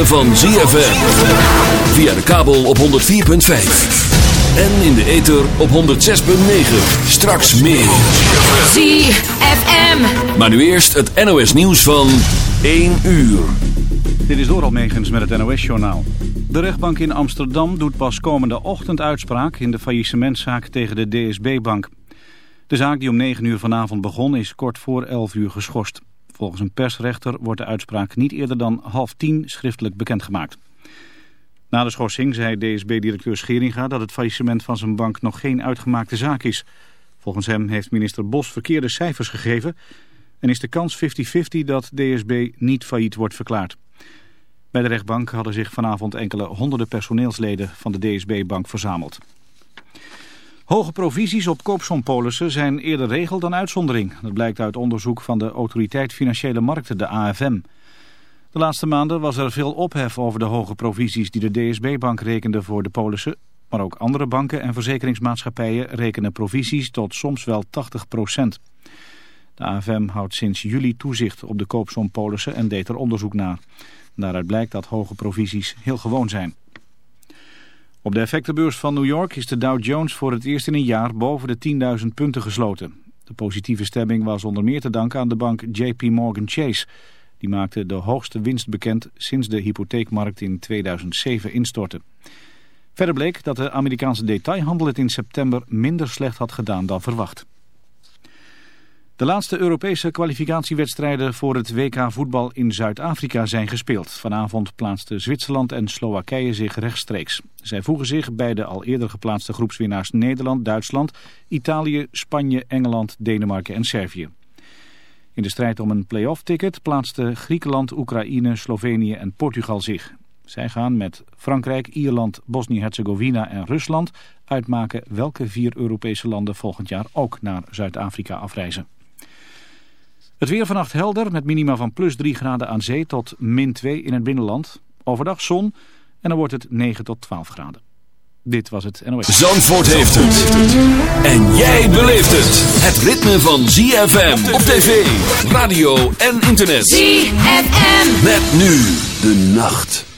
ritme van ZFM. Via de kabel op 104.5. En in de ether op 106.9. Straks meer. ZFM. Maar nu eerst het NOS nieuws van 1 uur. Dit is door Almegens met het NOS-journaal. De rechtbank in Amsterdam doet pas komende ochtend uitspraak in de faillissementzaak tegen de DSB-bank. De zaak die om 9 uur vanavond begon is kort voor 11 uur geschorst. Volgens een persrechter wordt de uitspraak niet eerder dan half tien schriftelijk bekendgemaakt. Na de schorsing zei DSB-directeur Scheringa dat het faillissement van zijn bank nog geen uitgemaakte zaak is. Volgens hem heeft minister Bos verkeerde cijfers gegeven en is de kans 50-50 dat DSB niet failliet wordt verklaard. Bij de rechtbank hadden zich vanavond enkele honderden personeelsleden van de DSB-bank verzameld. Hoge provisies op koopsompolissen zijn eerder regel dan uitzondering. Dat blijkt uit onderzoek van de Autoriteit Financiële Markten, de AFM. De laatste maanden was er veel ophef over de hoge provisies die de DSB-bank rekende voor de polissen. Maar ook andere banken en verzekeringsmaatschappijen rekenen provisies tot soms wel 80 procent. De AFM houdt sinds juli toezicht op de koopsompolissen en deed er onderzoek naar. Daaruit blijkt dat hoge provisies heel gewoon zijn. Op de effectenbeurs van New York is de Dow Jones voor het eerst in een jaar boven de 10.000 punten gesloten. De positieve stemming was onder meer te danken aan de bank JP Morgan Chase. Die maakte de hoogste winst bekend sinds de hypotheekmarkt in 2007 instortte. Verder bleek dat de Amerikaanse detailhandel het in september minder slecht had gedaan dan verwacht. De laatste Europese kwalificatiewedstrijden voor het WK voetbal in Zuid-Afrika zijn gespeeld. Vanavond plaatsten Zwitserland en Slowakije zich rechtstreeks. Zij voegen zich bij de al eerder geplaatste groepswinnaars Nederland, Duitsland, Italië, Spanje, Engeland, Denemarken en Servië. In de strijd om een play-off ticket plaatsten Griekenland, Oekraïne, Slovenië en Portugal zich. Zij gaan met Frankrijk, Ierland, Bosnië-Herzegovina en Rusland uitmaken welke vier Europese landen volgend jaar ook naar Zuid-Afrika afreizen. Het weer vannacht helder met minima van plus 3 graden aan zee tot min 2 in het binnenland. Overdag zon en dan wordt het 9 tot 12 graden. Dit was het NOS. Zandvoort heeft het. En jij beleeft het. Het ritme van ZFM op tv, radio en internet. ZFM. Met nu de nacht.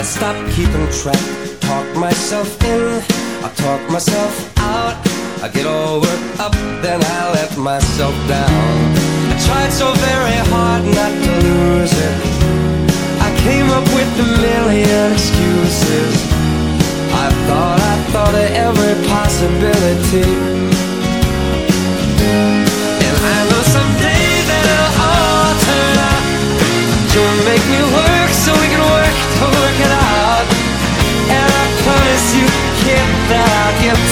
I stopped keeping track. Talk myself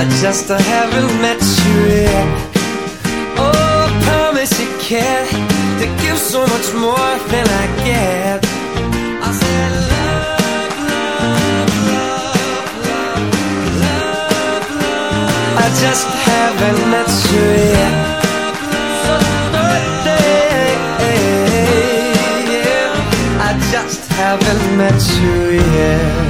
I just haven't met you yet. Oh, I promise you can to give so much more than I get. I said love, love, love, love, love, love. I just haven't met you yet. So yeah. I just haven't met you yet.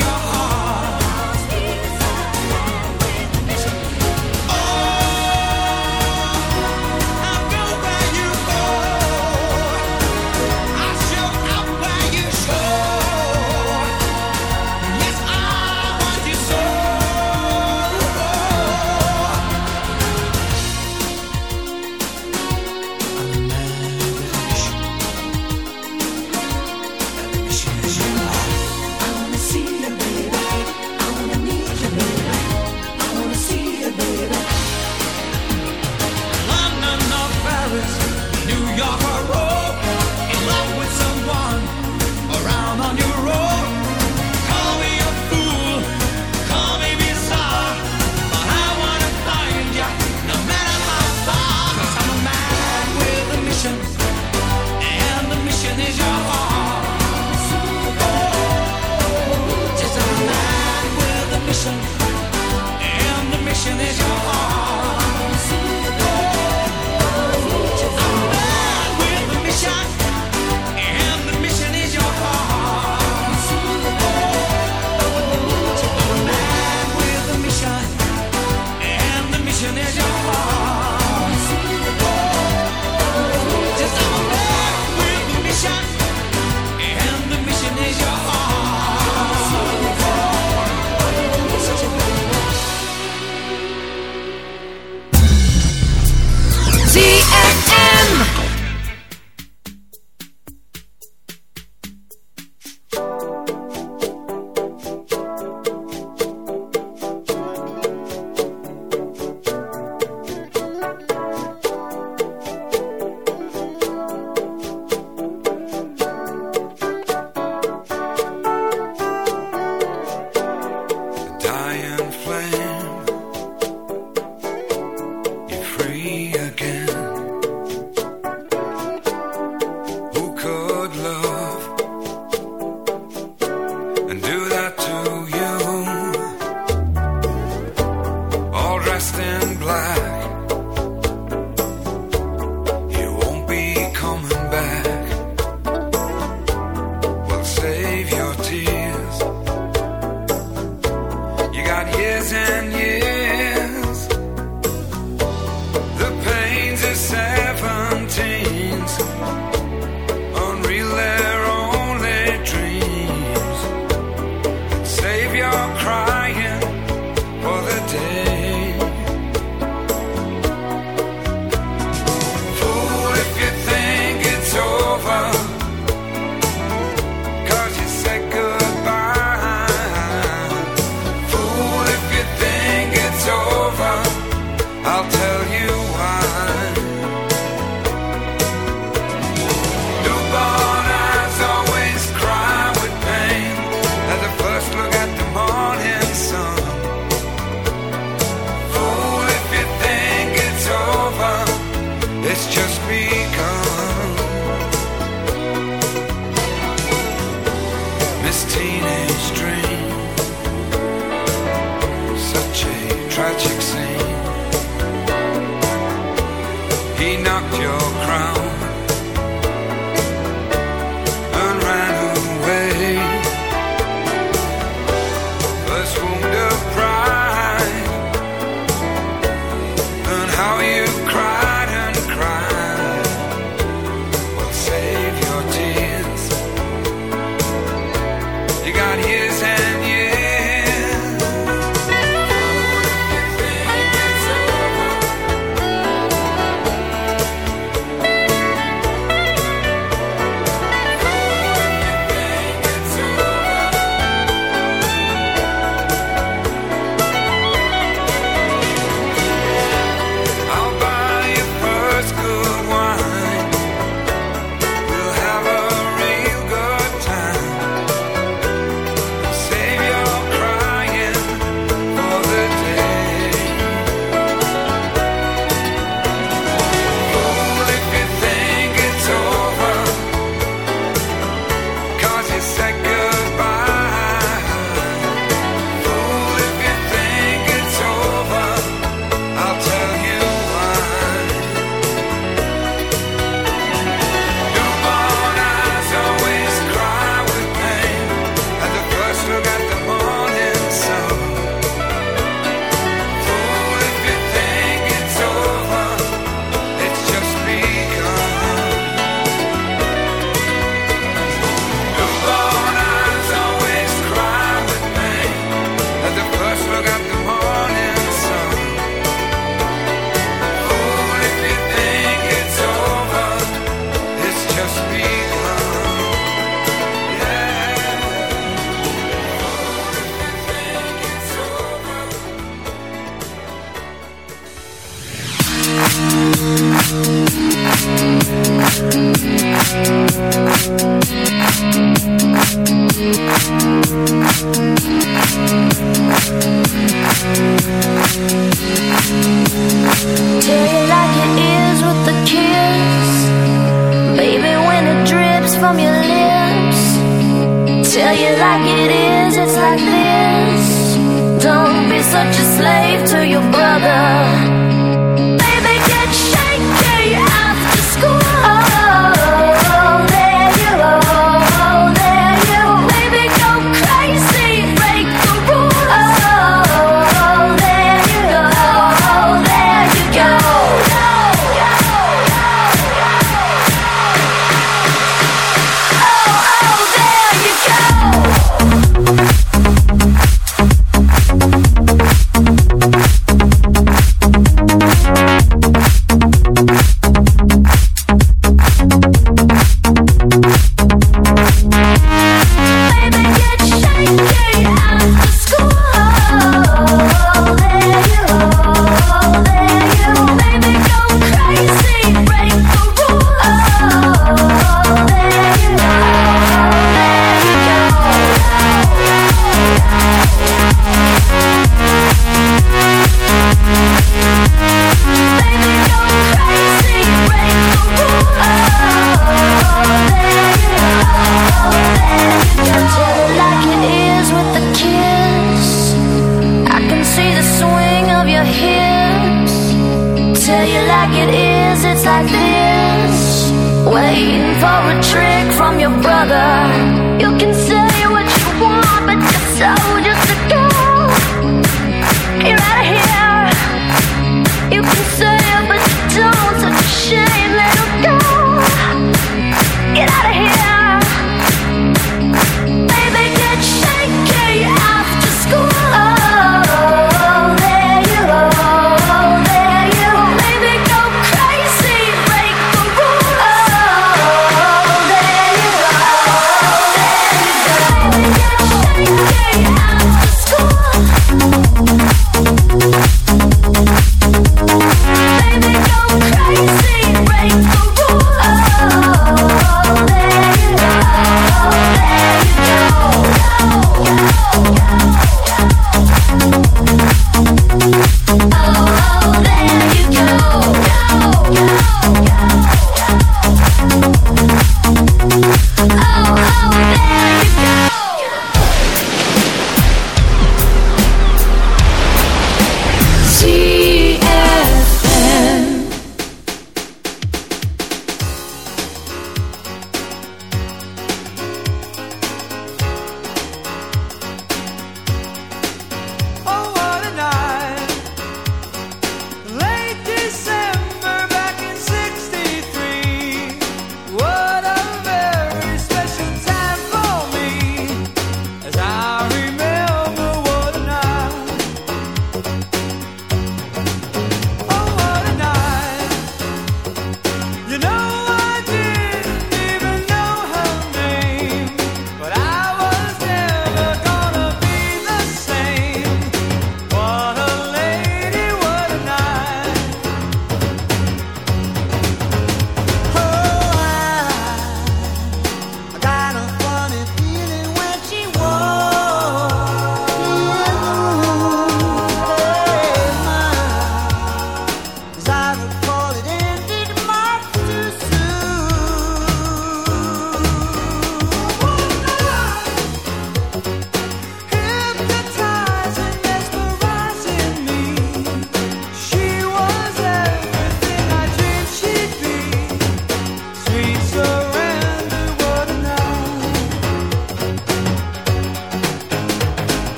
your heart.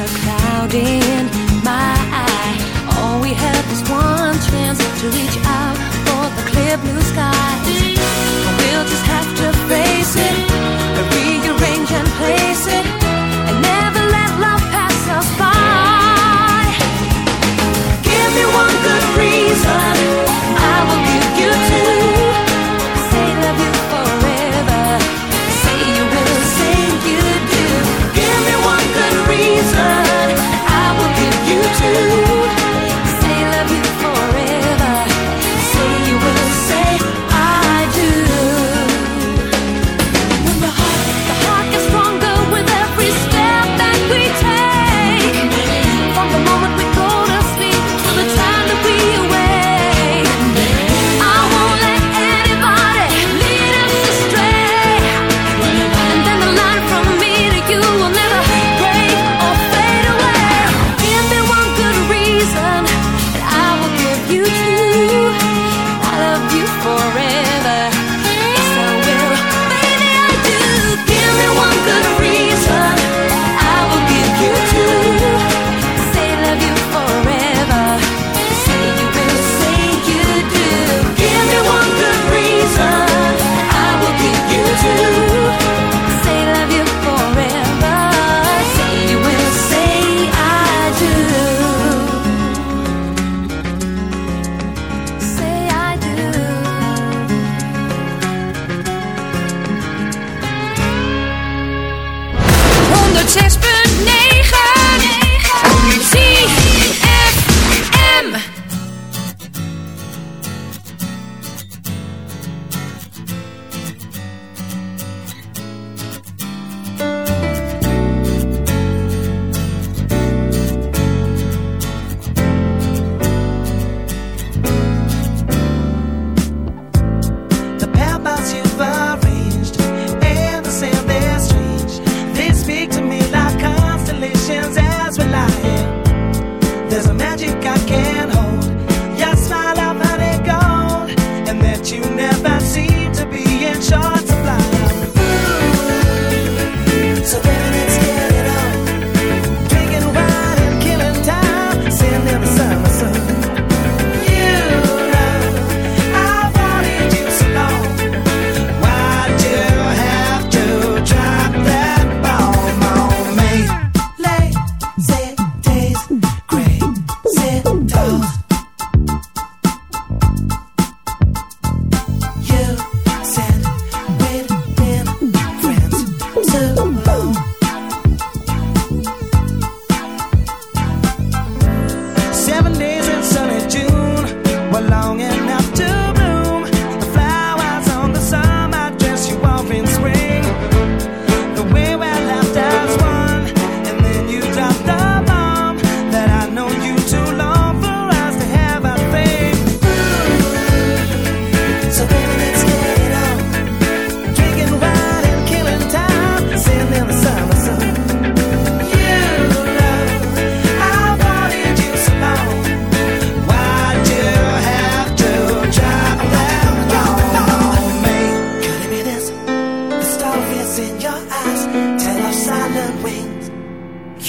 a cloud in my eye. All we have is one chance to reach out for the clear blue sky. We'll just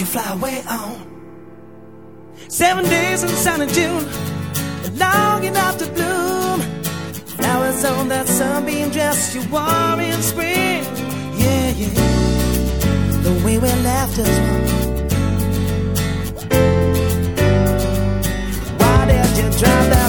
you fly away on. Seven days in sunny June, long enough to bloom. Flowers on that sunbeam dress you wore in spring. Yeah, yeah. The way we left one. Why did you drive that?